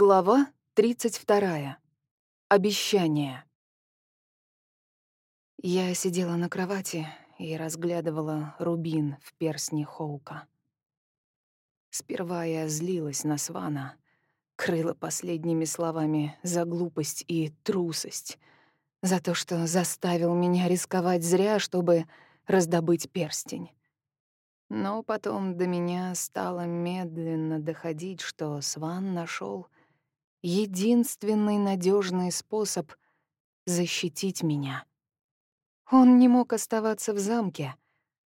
Глава 32. Обещание. Я сидела на кровати и разглядывала рубин в перстне Хоука. Сперва я злилась на Свана, крыла последними словами за глупость и трусость, за то, что заставил меня рисковать зря, чтобы раздобыть перстень. Но потом до меня стало медленно доходить, что Сван нашел единственный надежный способ защитить меня. Он не мог оставаться в замке,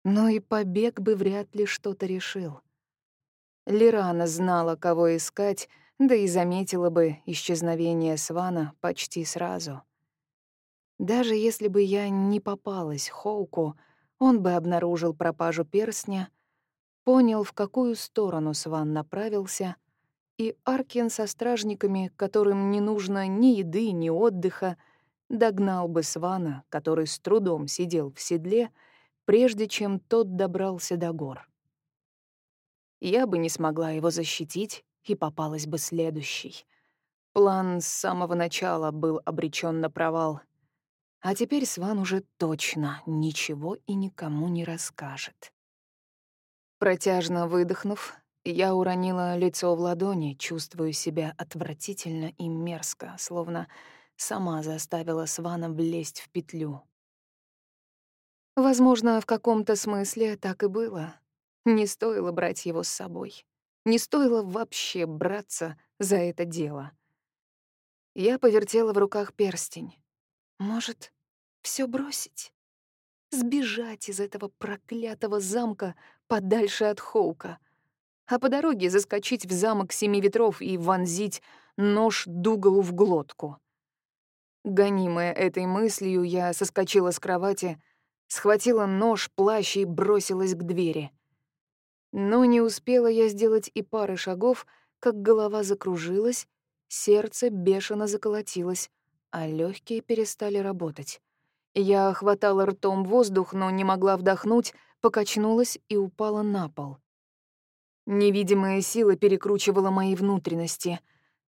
но и побег бы вряд ли что-то решил. Лирана знала, кого искать, да и заметила бы исчезновение Свана почти сразу. Даже если бы я не попалась Хоуку, он бы обнаружил пропажу перстня, понял, в какую сторону Сван направился — и Аркин со стражниками, которым не нужно ни еды, ни отдыха, догнал бы Свана, который с трудом сидел в седле, прежде чем тот добрался до гор. Я бы не смогла его защитить, и попалась бы следующий. План с самого начала был обречен на провал. А теперь Сван уже точно ничего и никому не расскажет. Протяжно выдохнув, я уронила лицо в ладони, чувствуя себя отвратительно и мерзко, словно сама заставила Свана влезть в петлю. Возможно, в каком-то смысле так и было. Не стоило брать его с собой. Не стоило вообще браться за это дело. Я повертела в руках перстень. Может, все бросить? Сбежать из этого проклятого замка подальше от Хоука — а по дороге заскочить в замок Семи Ветров и вонзить нож Дугалу в глотку. Гонимая этой мыслью, я соскочила с кровати, схватила нож, плащ и бросилась к двери. Но не успела я сделать и пары шагов, как голова закружилась, сердце бешено заколотилось, а легкие перестали работать. Я хватала ртом воздух, но не могла вдохнуть, покачнулась и упала на пол. Невидимая сила перекручивала мои внутренности.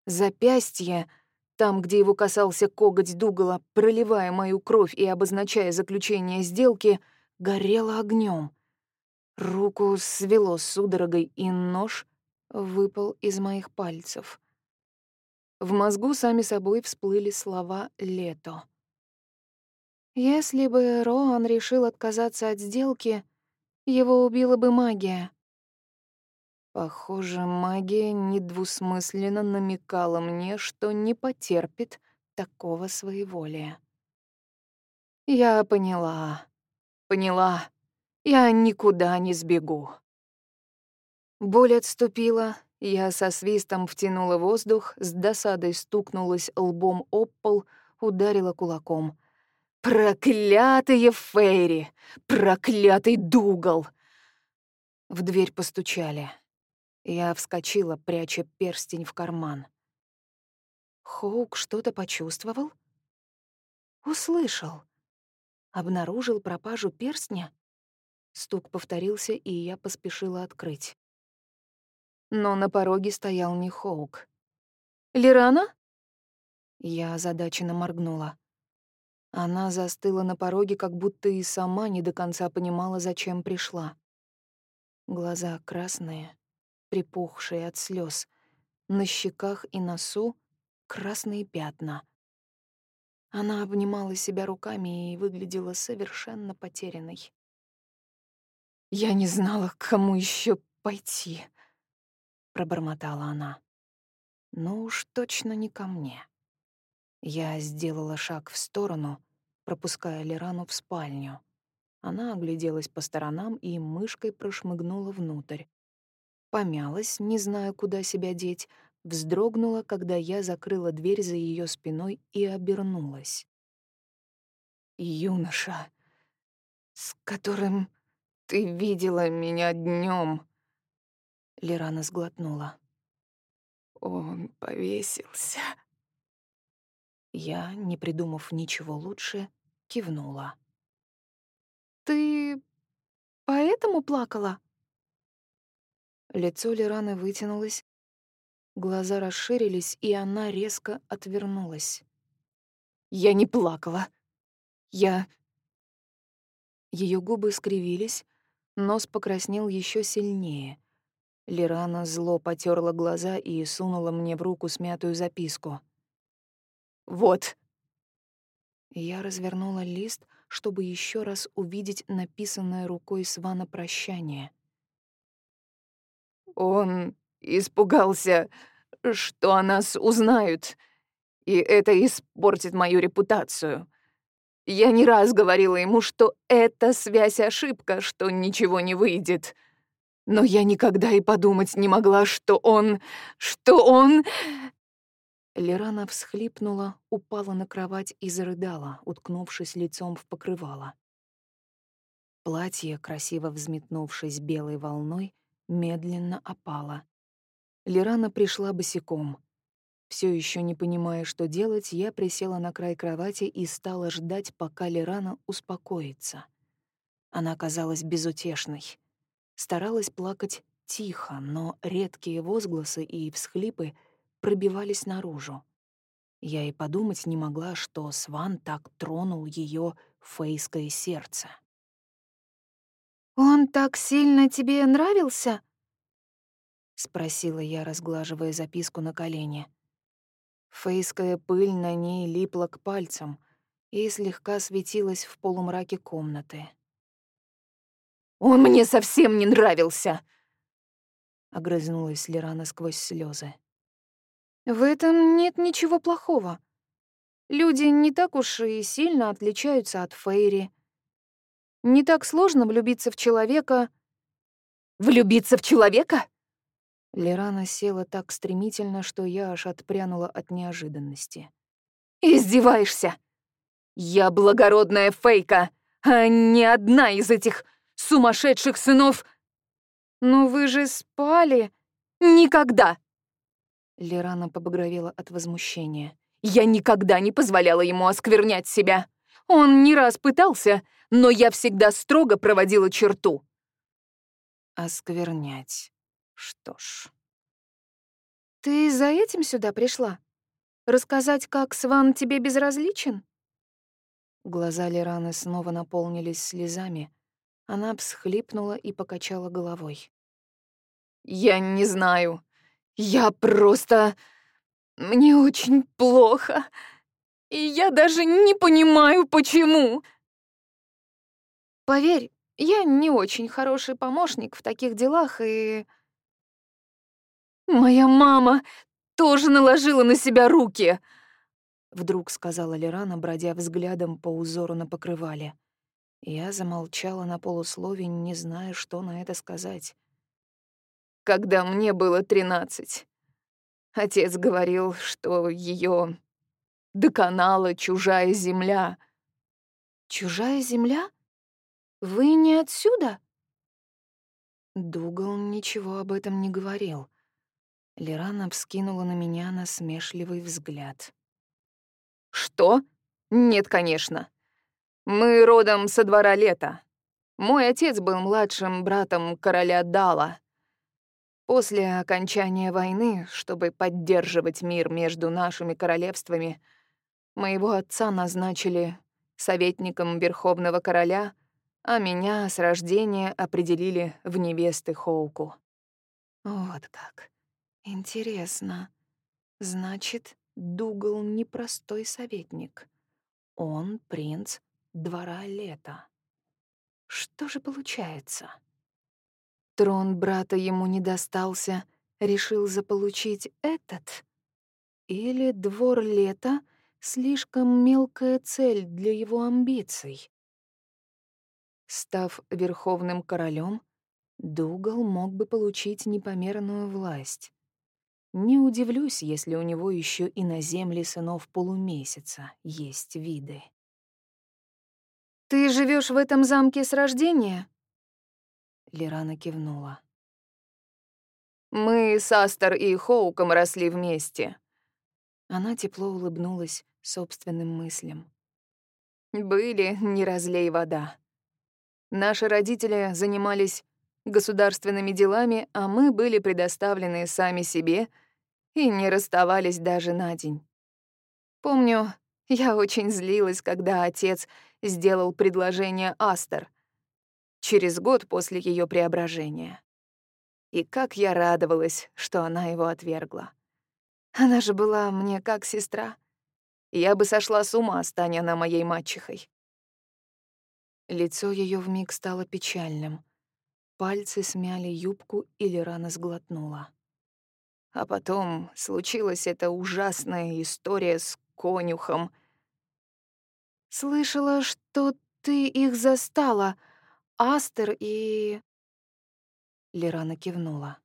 Запястье, там, где его касался коготь Дугала, проливая мою кровь и обозначая заключение сделки, горело огнем. Руку свело судорогой, и нож выпал из моих пальцев. В мозгу сами собой всплыли слова «лето». Если бы Роан решил отказаться от сделки, его убила бы магия. Похоже, магия недвусмысленно намекала мне, что не потерпит такого своеволия. Я поняла, поняла, я никуда не сбегу. Боль отступила, я со свистом втянула воздух, с досадой стукнулась лбом об пол, ударила кулаком. «Проклятые Фейри! Проклятый Дугал!» В дверь постучали. Я вскочила, пряча перстень в карман. Хоук что-то почувствовал? Услышал. Обнаружил пропажу перстня? Стук повторился, и я поспешила открыть. Но на пороге стоял не Хоук. «Лирана?» Я озадаченно моргнула. Она застыла на пороге, как будто и сама не до конца понимала, зачем пришла. Глаза красные, припухшие от слез. На щеках и носу красные пятна. Она обнимала себя руками и выглядела совершенно потерянной. «Я не знала, к кому еще пойти», — пробормотала она. «Ну уж точно не ко мне». Я сделала шаг в сторону, пропуская Лерану в спальню. Она огляделась по сторонам и мышкой прошмыгнула внутрь помялась, не зная, куда себя деть, вздрогнула, когда я закрыла дверь за ее спиной и обернулась. «Юноша, с которым ты видела меня днем, Лерана сглотнула. «Он повесился». Я, не придумав ничего лучше, кивнула. «Ты поэтому плакала?» Лицо Лераны вытянулось. Глаза расширились, и она резко отвернулась. «Я не плакала. Я...» Ее губы скривились, нос покраснел еще сильнее. Лирана зло потерла глаза и сунула мне в руку смятую записку. «Вот». Я развернула лист, чтобы еще раз увидеть написанное рукой Свана прощание. «Он испугался, что о нас узнают, и это испортит мою репутацию. Я не раз говорила ему, что эта связь — ошибка, что ничего не выйдет. Но я никогда и подумать не могла, что он... что он...» Лерана всхлипнула, упала на кровать и зарыдала, уткнувшись лицом в покрывало. Платье, красиво взметнувшись белой волной, медленно опало. Лерана пришла босиком. Все еще не понимая, что делать, я присела на край кровати и стала ждать, пока Лерана успокоится. Она казалась безутешной. Старалась плакать тихо, но редкие возгласы и всхлипы пробивались наружу. Я и подумать не могла, что Сван так тронул ее фейское сердце. «Он так сильно тебе нравился?» — спросила я, разглаживая записку на колене. Фейская пыль на ней липла к пальцам и слегка светилась в полумраке комнаты. «Он мне совсем не нравился!» — огрызнулась Лерана сквозь слезы. «В этом нет ничего плохого. Люди не так уж и сильно отличаются от Фейри. Не так сложно влюбиться в человека...» «Влюбиться в человека?» Лерана села так стремительно, что я аж отпрянула от неожиданности. «Издеваешься? Я благородная фейка, а не одна из этих сумасшедших сынов...» «Но вы же спали...» «Никогда!» Лерана побагровела от возмущения. «Я никогда не позволяла ему осквернять себя. Он не раз пытался, но я всегда строго проводила черту». «Осквернять...» Что ж... «Ты за этим сюда пришла? Рассказать, как Сван тебе безразличен?» Глаза Лераны снова наполнились слезами. Она всхлипнула и покачала головой. «Я не знаю. Я просто... Мне очень плохо. И я даже не понимаю, почему!» «Поверь, я не очень хороший помощник в таких делах, и...» «Моя мама тоже наложила на себя руки!» Вдруг сказала Лерана, бродя взглядом по узору на покрывале. Я замолчала на полуслове, не зная, что на это сказать. «Когда мне было тринадцать, отец говорил, что ее доконала чужая земля». «Чужая земля? Вы не отсюда?» Дугал ничего об этом не говорил. Лерана вскинула на меня насмешливый взгляд. «Что? Нет, конечно. Мы родом со двора лета. Мой отец был младшим братом короля Дала. После окончания войны, чтобы поддерживать мир между нашими королевствами, моего отца назначили советником Верховного Короля, а меня с рождения определили в невесты Хоуку. Вот как. Интересно. Значит, Дугал непростой советник. Он принц двора лета. Что же получается? Трон брата ему не достался, решил заполучить этот? Или двор лета — слишком мелкая цель для его амбиций? Став верховным королем, Дугал мог бы получить непомерную власть. Не удивлюсь, если у него еще и на земле сынов полумесяца есть виды. «Ты живешь в этом замке с рождения?» Лерана кивнула. «Мы с Астер и Хоуком росли вместе». Она тепло улыбнулась собственным мыслям. «Были, не разлей вода. Наши родители занимались государственными делами, а мы были предоставлены сами себе и не расставались даже на день. Помню, я очень злилась, когда отец сделал предложение Астер через год после ее преображения. И как я радовалась, что она его отвергла. Она же была мне как сестра. Я бы сошла с ума, стань она моей мачехой. Лицо ее вмиг стало печальным. Пальцы смяли юбку или рано сглотнула. А потом случилась эта ужасная история с конюхом. «Слышала, что ты их застала, Астер и...» Лерана кивнула.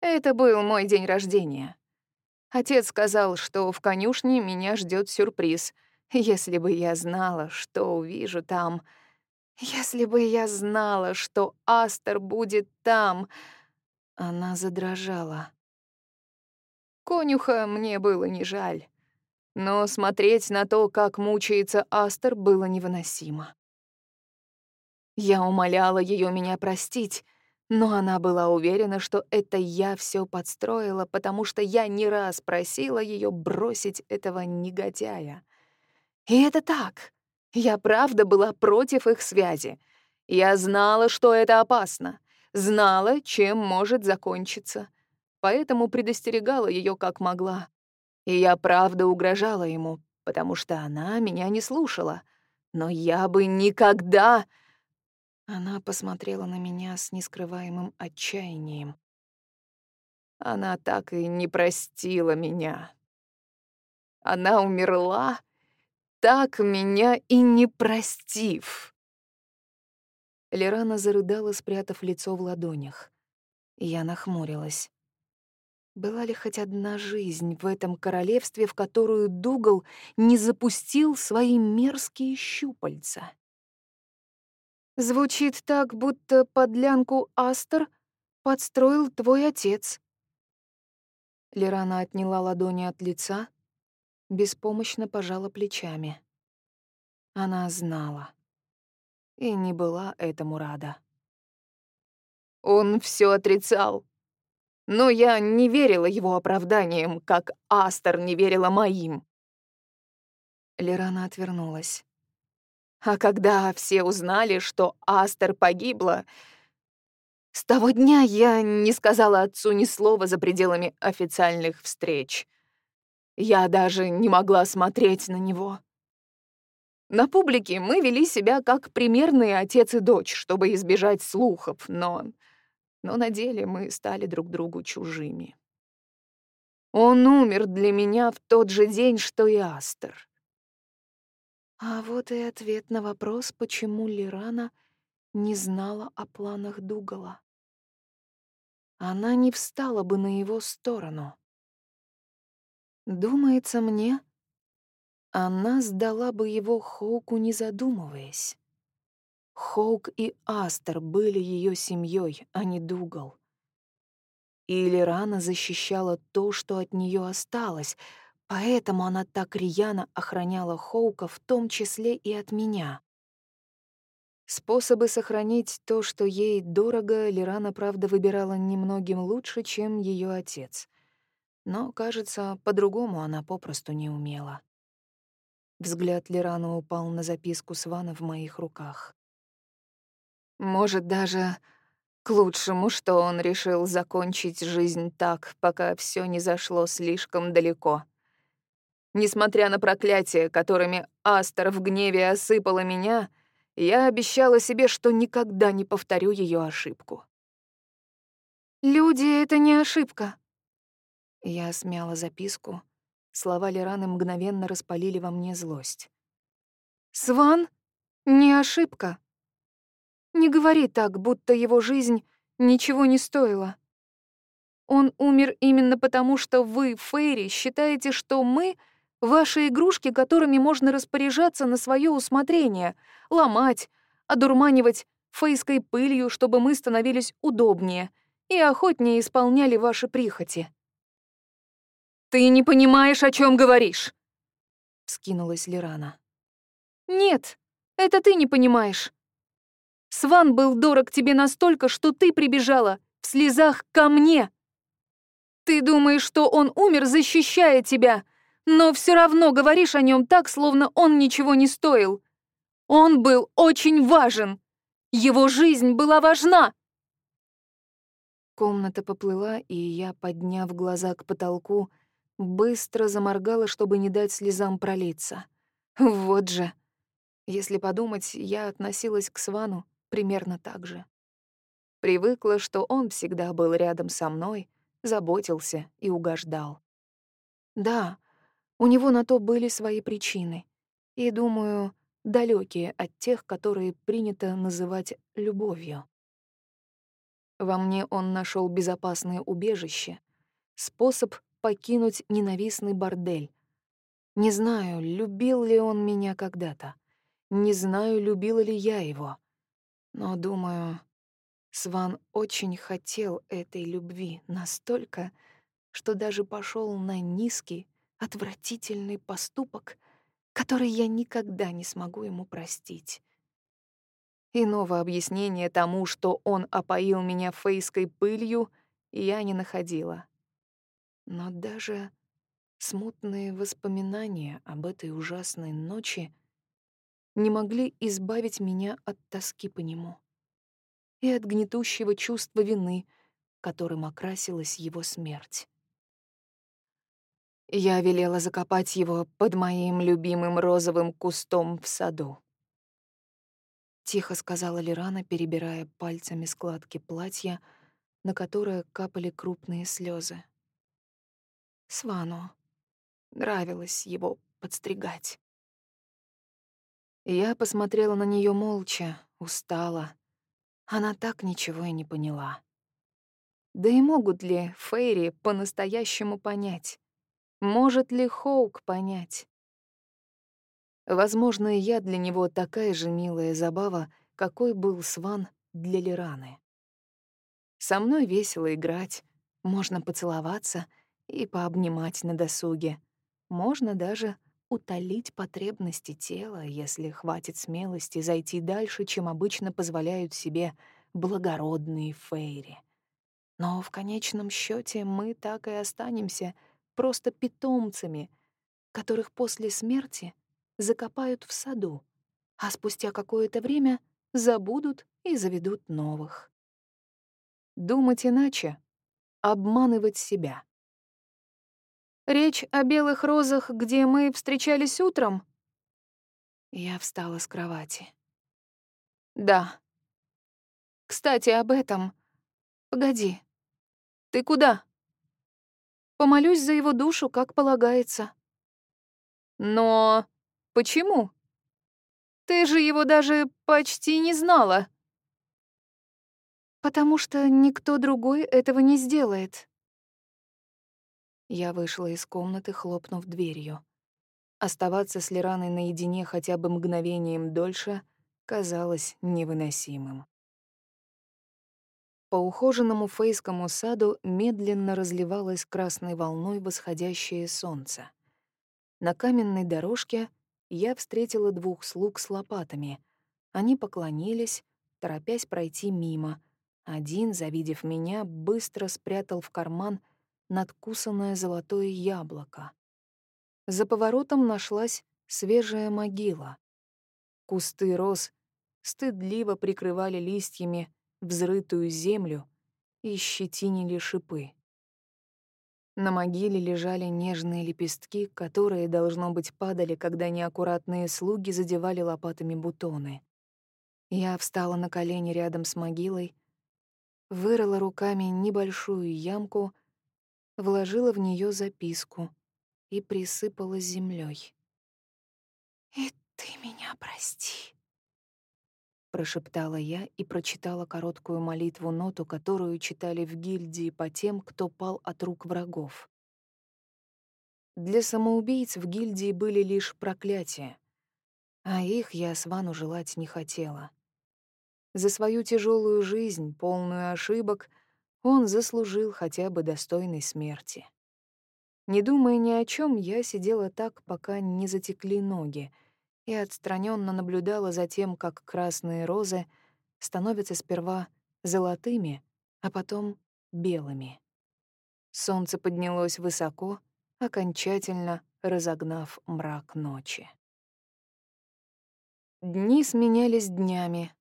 «Это был мой день рождения. Отец сказал, что в конюшне меня ждет сюрприз. Если бы я знала, что увижу там... Если бы я знала, что Астер будет там...» Она задрожала. Конюха мне было не жаль. Но смотреть на то, как мучается Астер, было невыносимо. Я умоляла ее меня простить, но она была уверена, что это я все подстроила, потому что я не раз просила ее бросить этого негодяя. И это так. Я правда была против их связи. Я знала, что это опасно, знала, чем может закончиться, поэтому предостерегала ее как могла. И я правда угрожала ему, потому что она меня не слушала. Но я бы никогда она посмотрела на меня с нескрываемым отчаянием. Она так и не простила меня. Она умерла, так меня и не простив. Лерана зарыдала, спрятав лицо в ладонях. Я нахмурилась. Была ли хоть одна жизнь в этом королевстве, в которую Дугал не запустил свои мерзкие щупальца? Звучит так, будто подлянку Астер подстроил твой отец. Лерана отняла ладони от лица, беспомощно пожала плечами. Она знала и не была этому рада. Он все отрицал, но я не верила его оправданиям, как Астер не верила моим. Лерана отвернулась. А когда все узнали, что Астер погибла, с того дня я не сказала отцу ни слова за пределами официальных встреч. Я даже не могла смотреть на него. На публике мы вели себя как примерные отец и дочь, чтобы избежать слухов, но... Но на деле мы стали друг другу чужими. Он умер для меня в тот же день, что и Астер. А вот и ответ на вопрос, почему Лирана не знала о планах Дугала. Она не встала бы на его сторону. Думается мне, она сдала бы его Хоуку, не задумываясь. Хоук и Астер были ее семьей, а не Дугал. И Лирана защищала то, что от нее осталось — Поэтому она так рьяно охраняла Хоука, в том числе и от меня. Способы сохранить то, что ей дорого, Лирана, правда, выбирала немногим лучше, чем ее отец. Но, кажется, по-другому она попросту не умела. Взгляд Лирана упал на записку Свана в моих руках. Может, даже к лучшему, что он решил закончить жизнь так, пока все не зашло слишком далеко. Несмотря на проклятия, которыми Астер в гневе осыпала меня, я обещала себе, что никогда не повторю ее ошибку. «Люди — это не ошибка». Я смяла записку. Слова Лераны мгновенно распалили во мне злость. «Сван — не ошибка. Не говори так, будто его жизнь ничего не стоила. Он умер именно потому, что вы, Фейри, считаете, что мы — Ваши игрушки, которыми можно распоряжаться на свое усмотрение, ломать, одурманивать фейской пылью, чтобы мы становились удобнее и охотнее исполняли ваши прихоти. «Ты не понимаешь, о чем говоришь!» — скинулась Лирана. «Нет, это ты не понимаешь. Сван был дорог тебе настолько, что ты прибежала в слезах ко мне!» Ты думаешь, что он умер, защищая тебя, но все равно говоришь о нем так, словно он ничего не стоил. Он был очень важен. Его жизнь была важна. Комната поплыла, и я, подняв глаза к потолку, быстро заморгала, чтобы не дать слезам пролиться. Вот же. Если подумать, я относилась к Свану примерно так же. Привыкла, что он всегда был рядом со мной, заботился и угождал. Да, у него на то были свои причины. И, думаю, далекие от тех, которые принято называть любовью. Во мне он нашел безопасное убежище, способ покинуть ненавистный бордель. Не знаю, любил ли он меня когда-то. Не знаю, любила ли я его. Но, думаю, Сван очень хотел этой любви настолько, что даже пошел на низкий, отвратительный поступок, который я никогда не смогу ему простить. Иного объяснения тому, что он опоил меня фейской пылью, я не находила. Но даже смутные воспоминания об этой ужасной ночи не могли избавить меня от тоски по нему и от гнетущего чувства вины, которым окрасилась его смерть. Я велела закопать его под моим любимым розовым кустом в саду. Тихо сказала Лирана, перебирая пальцами складки платья, на которое капали крупные слезы. Свану нравилось его подстригать. Я посмотрела на нее молча, устала, она так ничего и не поняла. Да и могут ли Фейри по-настоящему понять? Может ли Хоук понять? Возможно, я для него такая же милая забава, какой был Сван для Лираны. Со мной весело играть, можно поцеловаться и пообнимать на досуге. Можно даже утолить потребности тела, если хватит смелости зайти дальше, чем обычно позволяют себе благородные фейри. Но в конечном счете мы так и останемся просто питомцами, которых после смерти закопают в саду, а спустя какое-то время забудут и заведут новых. Думать иначе — обманывать себя. Речь о белых розах, где мы встречались утром? Я встала с кровати. Да. Кстати, об этом. Погоди. Ты куда? Помолюсь за его душу, как полагается. Но почему? Ты же его даже почти не знала. Потому что никто другой этого не сделает. Я вышла из комнаты, хлопнув дверью. Оставаться с Лираной наедине хотя бы мгновением дольше казалось невыносимым. По ухоженному фейскому саду медленно разливалось красной волной восходящее солнце. На каменной дорожке я встретила двух слуг с лопатами. Они поклонились, торопясь пройти мимо. Один, завидев меня, быстро спрятал в карман надкусанное золотое яблоко. За поворотом нашлась свежая могила. Кусты роз стыдливо прикрывали листьями взрытую землю и щетинили шипы. На могиле лежали нежные лепестки, которые, должно быть, падали, когда неаккуратные слуги задевали лопатами бутоны. Я встала на колени рядом с могилой, вырыла руками небольшую ямку вложила в нее записку и присыпала землей. «И ты меня прости», — прошептала я и прочитала короткую молитву-ноту, которую читали в гильдии по тем, кто пал от рук врагов. Для самоубийц в гильдии были лишь проклятия, а их я Свану желать не хотела. За свою тяжелую жизнь, полную ошибок, он заслужил хотя бы достойной смерти. Не думая ни о чем, я сидела так, пока не затекли ноги, и отстраненно наблюдала за тем, как красные розы становятся сперва золотыми, а потом белыми. Солнце поднялось высоко, окончательно разогнав мрак ночи. Дни сменялись днями.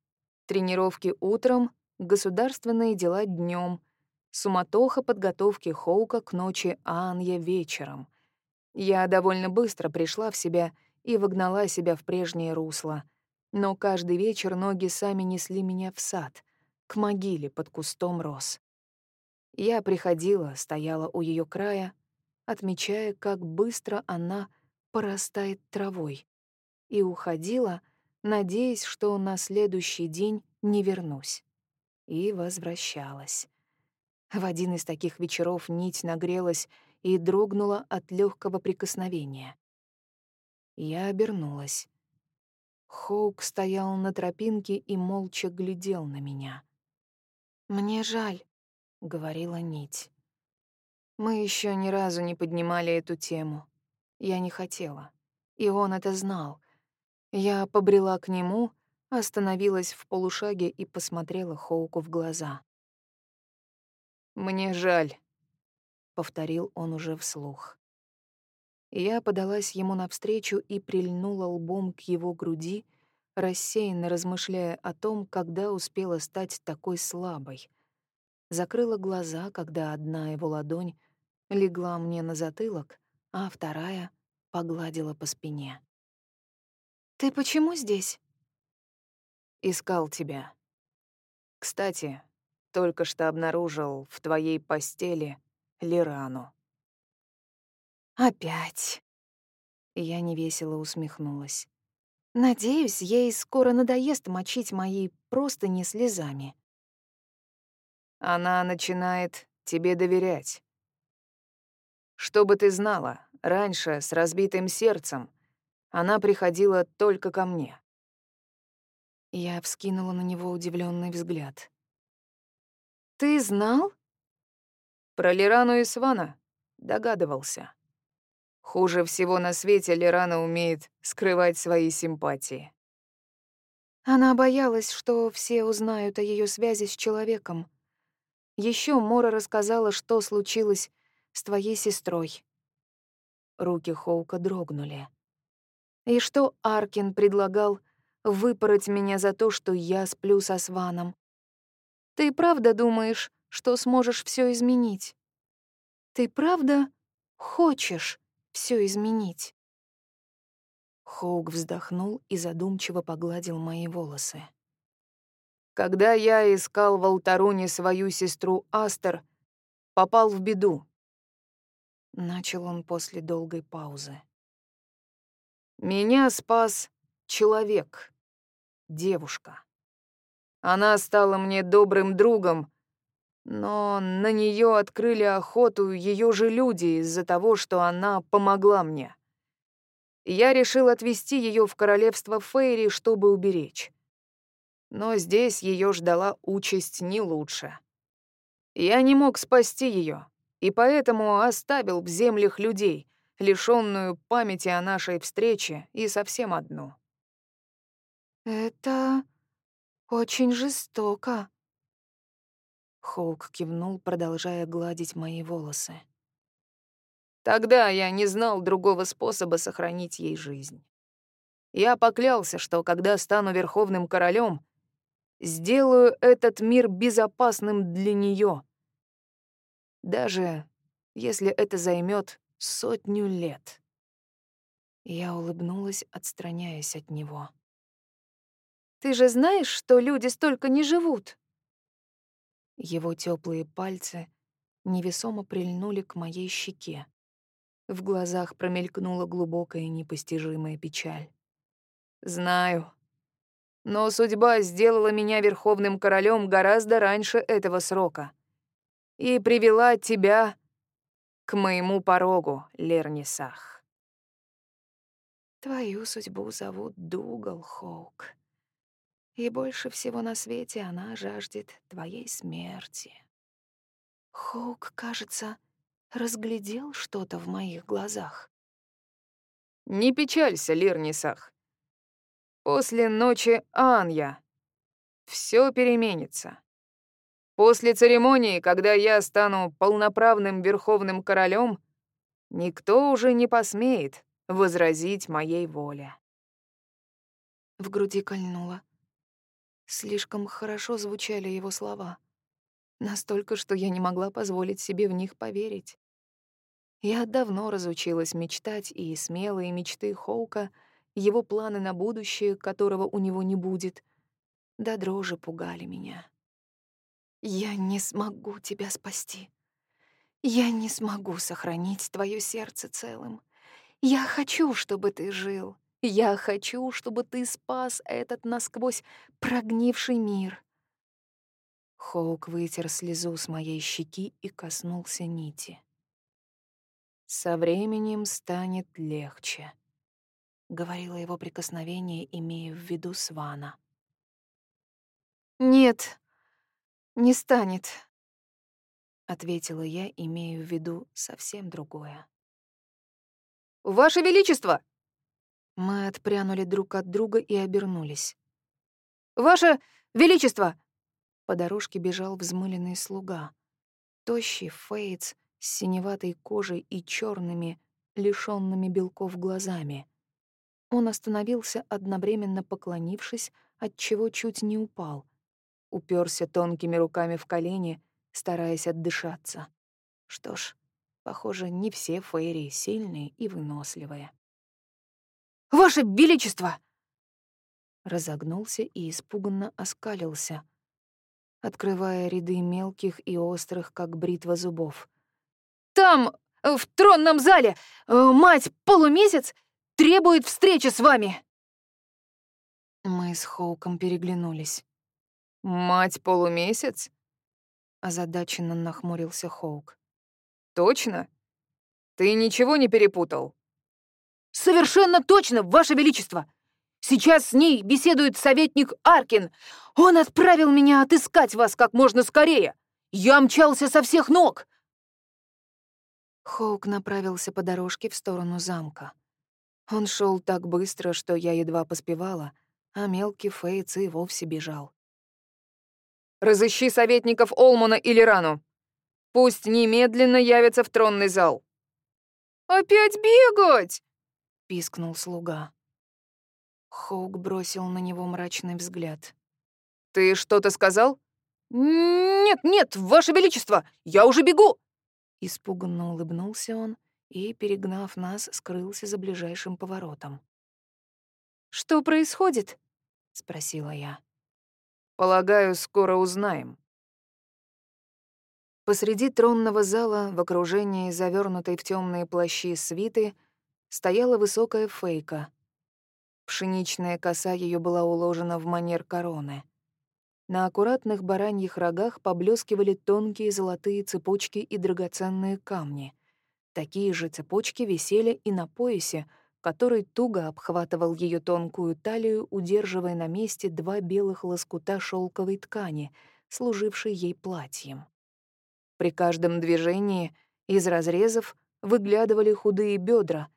Тренировки утром, государственные дела днем, суматоха подготовки Хоука к ночи Анья вечером. Я довольно быстро пришла в себя и вогнала себя в прежнее русло. Но каждый вечер ноги сами несли меня в сад, к могиле под кустом роз. Я приходила, стояла у ее края, отмечая, как быстро она порастает травой, и уходила, надеясь, что на следующий день не вернусь. И возвращалась. В один из таких вечеров нить нагрелась и дрогнула от легкого прикосновения. Я обернулась. Хоук стоял на тропинке и молча глядел на меня. «Мне жаль», — говорила нить. Мы еще ни разу не поднимали эту тему. Я не хотела. И он это знал. Я побрела к нему, остановилась в полушаге и посмотрела Хоуку в глаза. «Мне жаль», — повторил он уже вслух. Я подалась ему навстречу и прильнула лбом к его груди, рассеянно размышляя о том, когда успела стать такой слабой. Закрыла глаза, когда одна его ладонь легла мне на затылок, а вторая погладила по спине. «Ты почему здесь?» «Искал тебя. Кстати, только что обнаружил в твоей постели Лирану». «Опять?» Я невесело усмехнулась. «Надеюсь, ей скоро надоест мочить мои простыни слезами». «Она начинает тебе доверять. Чтобы ты знала, раньше с разбитым сердцем она приходила только ко мне. Я вскинула на него удивленный взгляд. «Ты знал?» Про Лирану и Свана догадывался. Хуже всего на свете Лирана умеет скрывать свои симпатии. Она боялась, что все узнают о ее связи с человеком. Еще Мора рассказала, что случилось с твоей сестрой. Руки Хоука дрогнули. И что Аркин предлагал выпороть меня за то, что я сплю со Сваном. Ты правда думаешь, что сможешь все изменить? Ты правда хочешь все изменить? Хоук вздохнул и задумчиво погладил мои волосы. Когда я искал в Алтаруне свою сестру Астер, попал в беду. Начал он после долгой паузы. Меня спас человек, девушка. Она стала мне добрым другом, но на нее открыли охоту ее же люди из-за того, что она помогла мне. Я решил отвезти ее в королевство Фейри, чтобы уберечь. Но здесь ее ждала участь не лучше. Я не мог спасти ее, и поэтому оставил в землях людей, лишённую памяти о нашей встрече и совсем одну. «Это очень жестоко». Хоук кивнул, продолжая гладить мои волосы. Тогда я не знал другого способа сохранить ей жизнь. Я поклялся, что когда стану верховным королем, сделаю этот мир безопасным для нее, даже если это займет сотню лет. Я улыбнулась, отстраняясь от него. «Ты же знаешь, что люди столько не живут?» Его теплые пальцы невесомо прильнули к моей щеке. В глазах промелькнула глубокая непостижимая печаль. «Знаю. Но судьба сделала меня верховным королем гораздо раньше этого срока и привела тебя к моему порогу, Лернисах. Твою судьбу зовут Дугал Хоук. И больше всего на свете она жаждет твоей смерти. Хоук, кажется, разглядел что-то в моих глазах. Не печалься, Лирнисах. После ночи Анья все переменится. После церемонии, когда я стану полноправным верховным королем, никто уже не посмеет возразить моей воле. В груди кольнуло. Слишком хорошо звучали его слова. Настолько, что я не могла позволить себе в них поверить. Я давно разучилась мечтать, и смелые мечты Хоука, его планы на будущее, которого у него не будет, до дрожи пугали меня. Я не смогу тебя спасти. Я не смогу сохранить твое сердце целым. Я хочу, чтобы ты жил. Я хочу, чтобы ты спас этот насквозь прогнивший мир. Хоук вытер слезу с моей щеки и коснулся нити. «Со временем станет легче», — говорило его прикосновение, имея в виду Свана. «Нет, «Не станет», — ответила я, имея в виду совсем другое. «Ваше Величество!» Мы отпрянули друг от друга и обернулись. «Ваше Величество!» По дорожке бежал взмыленный слуга. Тощий Фейтс с синеватой кожей и черными, лишенными белков глазами. Он остановился, одновременно поклонившись, отчего чуть не упал уперся тонкими руками в колени, стараясь отдышаться. Что ж, похоже, не все фейри сильные и выносливые. «Ваше Величество!» Разогнулся и испуганно оскалился, открывая ряды мелких и острых, как бритва зубов. «Там, в тронном зале, э, мать полумесяц требует встречи с вами!» Мы с Хоуком переглянулись. «Мать полумесяц?» Озадаченно нахмурился Хоук. «Точно? Ты ничего не перепутал?» «Совершенно точно, Ваше Величество! Сейчас с ней беседует советник Аркин. Он отправил меня отыскать вас как можно скорее. Я мчался со всех ног!» Хоук направился по дорожке в сторону замка. Он шел так быстро, что я едва поспевала, а мелкий Фейц и вовсе бежал. Разыщи советников Олмана или Рану. Пусть немедленно явятся в тронный зал». «Опять бегать!» — пискнул слуга. Хоук бросил на него мрачный взгляд. «Ты что-то сказал?» «Нет, нет, Ваше Величество, я уже бегу!» Испуганно улыбнулся он и, перегнав нас, скрылся за ближайшим поворотом. «Что происходит?» — спросила я. Полагаю, скоро узнаем. Посреди тронного зала, в окружении завернутой в темные плащи свиты, стояла высокая фейка. Пшеничная коса ее была уложена в манер короны. На аккуратных бараньих рогах поблескивали тонкие золотые цепочки и драгоценные камни. Такие же цепочки висели и на поясе, который туго обхватывал ее тонкую талию, удерживая на месте два белых лоскута шелковой ткани, служившей ей платьем. При каждом движении из разрезов выглядывали худые бедра,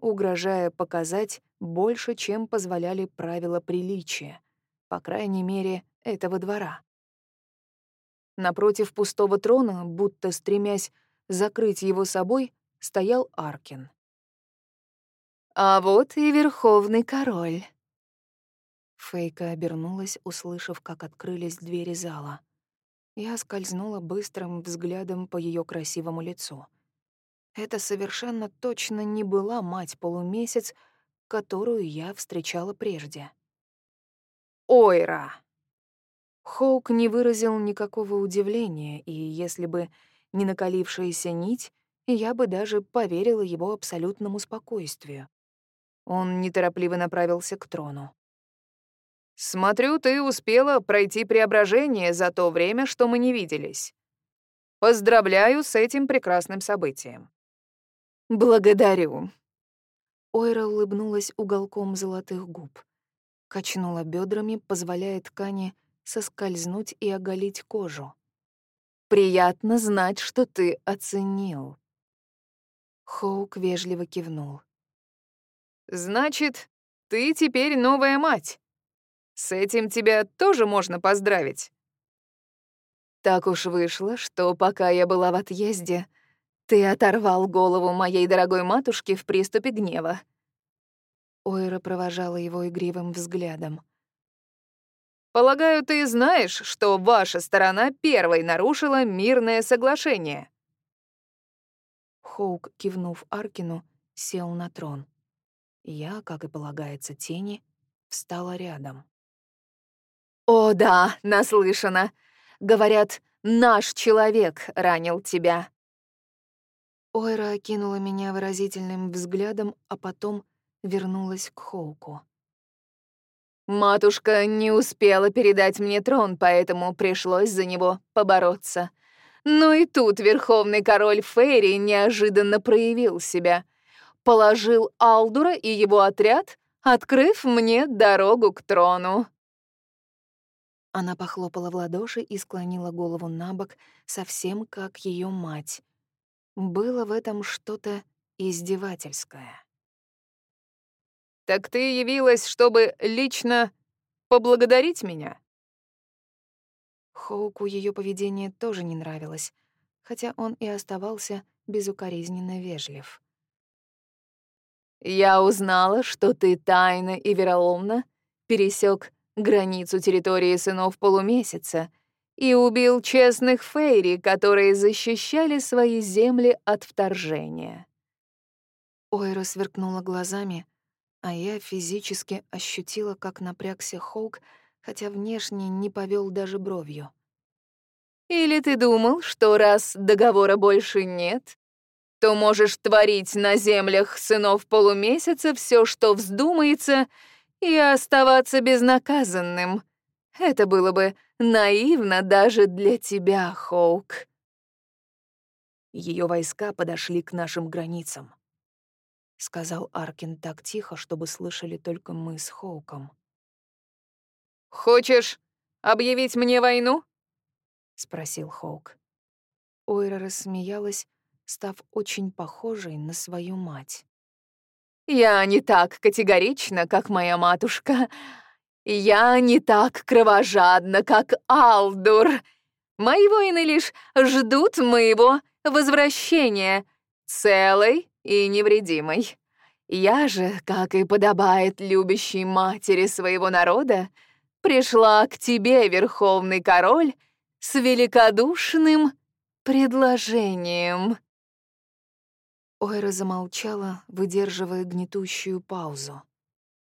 угрожая показать больше, чем позволяли правила приличия, по крайней мере, этого двора. Напротив пустого трона, будто стремясь закрыть его собой, стоял Аркин. А вот и верховный король. Фейка обернулась, услышав, как открылись двери зала. Я скользнула быстрым взглядом по ее красивому лицу. Это совершенно точно не была мать-полумесяц, которую я встречала прежде. «Ойра!» Хоук не выразил никакого удивления, и если бы не накалившаяся нить, я бы даже поверила его абсолютному спокойствию. Он неторопливо направился к трону. «Смотрю, ты успела пройти преображение за то время, что мы не виделись. Поздравляю с этим прекрасным событием». «Благодарю». Ойра улыбнулась уголком золотых губ. Качнула бедрами, позволяя ткани соскользнуть и оголить кожу. «Приятно знать, что ты оценил». Хоук вежливо кивнул. Значит, ты теперь новая мать. С этим тебя тоже можно поздравить. Так уж вышло, что пока я была в отъезде, ты оторвал голову моей дорогой матушке в приступе гнева. Ойра провожала его игривым взглядом. «Полагаю, ты знаешь, что ваша сторона первой нарушила мирное соглашение?» Хоук, кивнув Аркину, сел на трон. Я, как и полагается тени, встала рядом. «О да, наслышана. Говорят, наш человек ранил тебя». Ойра окинула меня выразительным взглядом, а потом вернулась к Хоуку. «Матушка не успела передать мне трон, поэтому пришлось за него побороться. Но и тут верховный король Фейри неожиданно проявил себя. Положил Алдура и его отряд, открыв мне дорогу к трону». Она похлопала в ладоши и склонила голову на бок, совсем как ее мать. Было в этом что-то издевательское. «Так ты явилась, чтобы лично поблагодарить меня?» Хоуку ее поведение тоже не нравилось, хотя он и оставался безукоризненно вежлив. «Я узнала, что ты тайно и вероломно пересек границу территории сынов полумесяца и убил честных фейри, которые защищали свои земли от вторжения». Ойра сверкнула глазами, а я физически ощутила, как напрягся Хоук, хотя внешне не повел даже бровью. «Или ты думал, что раз договора больше нет, то можешь творить на землях сынов полумесяца все, что вздумается, и оставаться безнаказанным? Это было бы наивно даже для тебя, Хоук». Ее войска подошли к нашим границам сказал Аркин так тихо, чтобы слышали только мы с Хоуком. Хочешь объявить мне войну? спросил Хоук. Ойра рассмеялась, став очень похожей на свою мать. Я не так категорична, как моя матушка. Я не так кровожадна, как Алдур. Мои воины лишь ждут моего возвращения, целой и невредимой. Я же, как и подобает любящей матери своего народа, пришла к тебе, Верховный Король, с великодушным предложением». Ойра замолчала, выдерживая гнетущую паузу.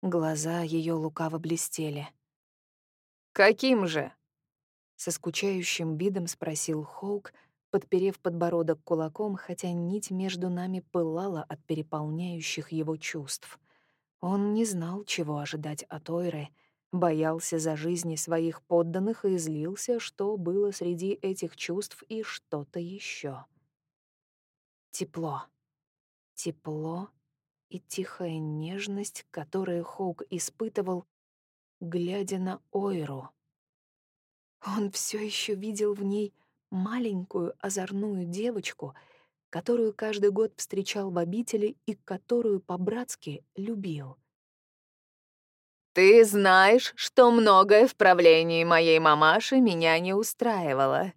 Глаза ее лукаво блестели. «Каким же?» — со скучающим видом спросил Хоук, подперев подбородок кулаком, хотя нить между нами пылала от переполняющих его чувств. Он не знал, чего ожидать от Ойры, боялся за жизни своих подданных и злился, что было среди этих чувств и что-то еще. Тепло. Тепло и тихая нежность, которую Хоук испытывал, глядя на Ойру. Он все еще видел в ней маленькую озорную девочку, которую каждый год встречал в обители и которую по-братски любил. «Ты знаешь, что многое в правлении моей мамаши меня не устраивало.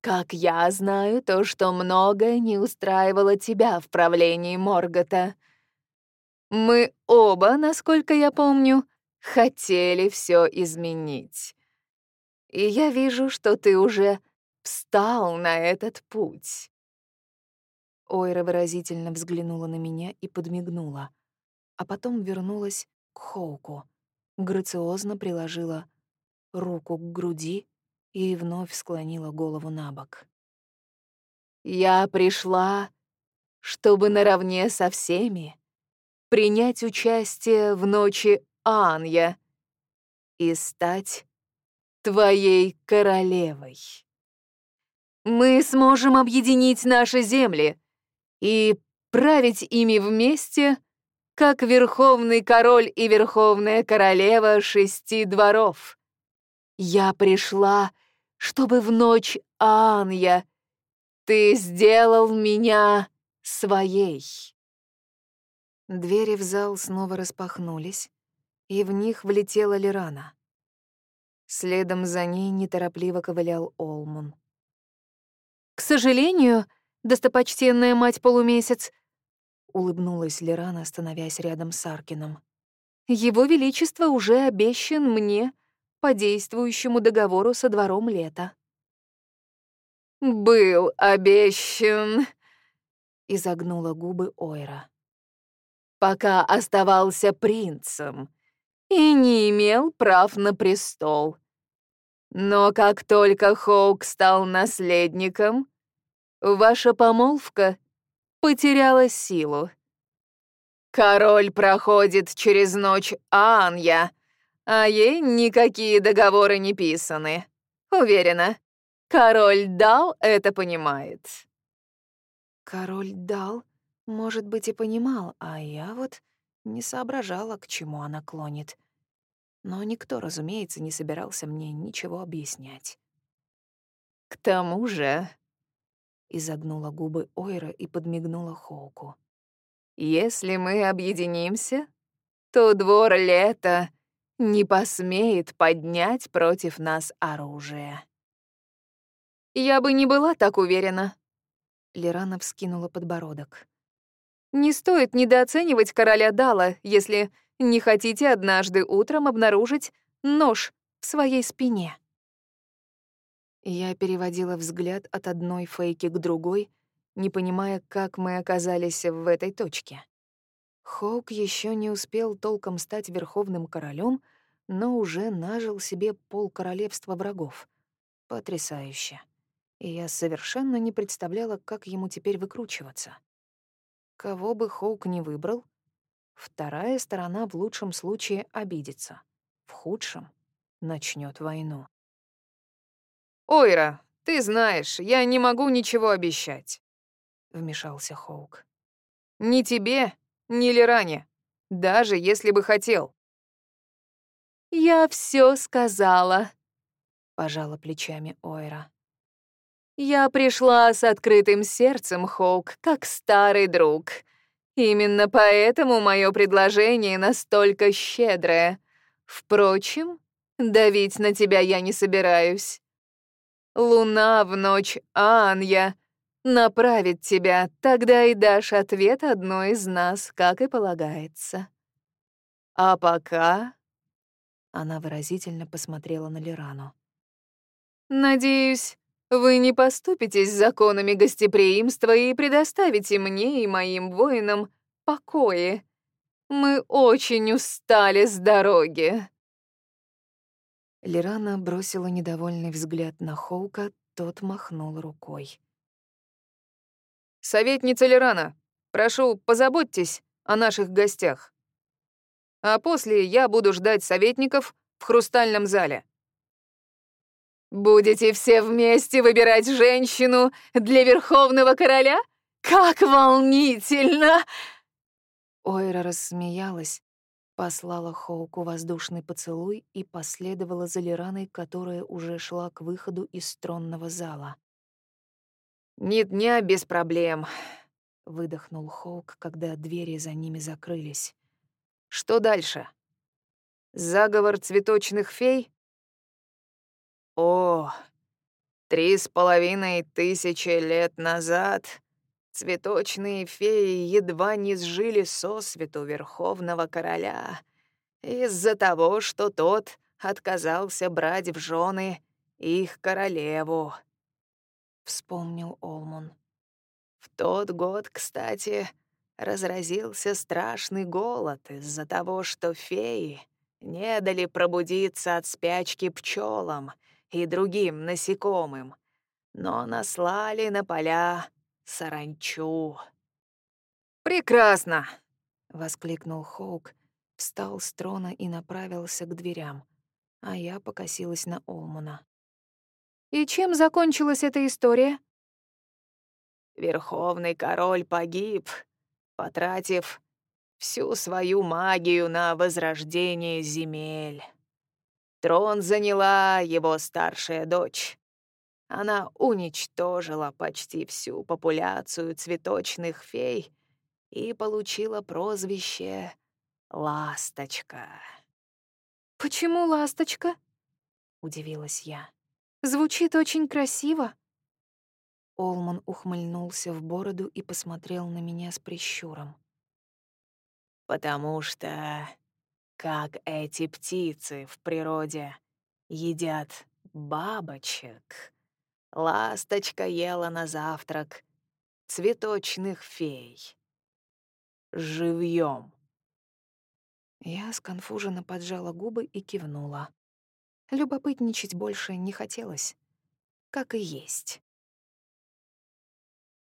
Как я знаю то, что многое не устраивало тебя в правлении Моргота. Мы оба, насколько я помню, хотели все изменить. И я вижу, что ты уже встал на этот путь. Ойра выразительно взглянула на меня и подмигнула, а потом вернулась к Хоуку, грациозно приложила руку к груди и вновь склонила голову на бок. «Я пришла, чтобы наравне со всеми принять участие в ночи Анья и стать твоей королевой» мы сможем объединить наши земли и править ими вместе, как верховный король и верховная королева шести дворов. Я пришла, чтобы в ночь Анья ты сделал меня своей. Двери в зал снова распахнулись, и в них влетела Лирана. Следом за ней неторопливо ковылял Олмун. «К сожалению, достопочтенная мать полумесяц», — улыбнулась Лерана, становясь рядом с Аркином. «Его Величество уже обещан мне по действующему договору со двором лета». «Был обещан», — изогнула губы Ойра. «Пока оставался принцем и не имел прав на престол. Но как только Хоук стал наследником, ваша помолвка потеряла силу. Король проходит через ночь Анья, а ей никакие договоры не писаны. Уверена, король Дал это понимает. Король Дал, может быть, и понимал, а я вот не соображала, к чему она клонит но никто, разумеется, не собирался мне ничего объяснять. «К тому же...» — изогнула губы Ойра и подмигнула Хоуку. «Если мы объединимся, то двор лета не посмеет поднять против нас оружие». «Я бы не была так уверена», — Лерана вскинула подбородок. «Не стоит недооценивать короля Дала, если не хотите однажды утром обнаружить нож в своей спине? Я переводила взгляд от одной фейки к другой, не понимая, как мы оказались в этой точке. Хоук еще не успел толком стать верховным королем, но уже нажил себе пол королевства врагов. Потрясающе. И я совершенно не представляла, как ему теперь выкручиваться. Кого бы Хоук не выбрал, Вторая сторона в лучшем случае обидится, в худшем начнет войну. «Ойра, ты знаешь, я не могу ничего обещать», — вмешался Хоук. «Ни тебе, ни Леране, даже если бы хотел». «Я все сказала», — пожала плечами Ойра. «Я пришла с открытым сердцем, Хоук, как старый друг, Именно поэтому мое предложение настолько щедрое. Впрочем, давить на тебя я не собираюсь. Луна в ночь Анья направит тебя, тогда и дашь ответ одной из нас, как и полагается. А пока... Она выразительно посмотрела на Лирану. «Надеюсь, вы не поступитесь законами гостеприимства и предоставите мне и моим воинам покои. Мы очень устали с дороги». Лирана бросила недовольный взгляд на Хоука, тот махнул рукой. «Советница Лирана, прошу, позаботьтесь о наших гостях. А после я буду ждать советников в хрустальном зале». Будете все вместе выбирать женщину для верховного короля? Как волнительно!» Ойра рассмеялась, послала Хоуку воздушный поцелуй и последовала за Лираной, которая уже шла к выходу из тронного зала. «Ни дня без проблем», — выдохнул Хоук, когда двери за ними закрылись. «Что дальше? Заговор цветочных фей?» О, три с половиной тысячи лет назад цветочные феи едва не сжили сосвету верховного короля из-за того, что тот отказался брать в жены их королеву. Вспомнил Олмун. В тот год, кстати, разразился страшный голод из-за того, что феи не дали пробудиться от спячки пчелам и другим насекомым, но наслали на поля саранчу. «Прекрасно!» — воскликнул Хоук, встал с трона и направился к дверям, а я покосилась на Олмана. «И чем закончилась эта история?» Верховный король погиб, потратив всю свою магию на возрождение земель. Трон заняла его старшая дочь. Она уничтожила почти всю популяцию цветочных фей и получила прозвище «Ласточка». «Почему ласточка?» удивилась я. Звучит очень красиво. Олман ухмыльнулся в бороду и посмотрел на меня с прищуром. «Потому что, как эти птицы в природе едят бабочек, ласточка ела на завтрак цветочных фей. Живьем. Я сконфуженно поджала губы и кивнула. Любопытничать больше не хотелось. Как и есть.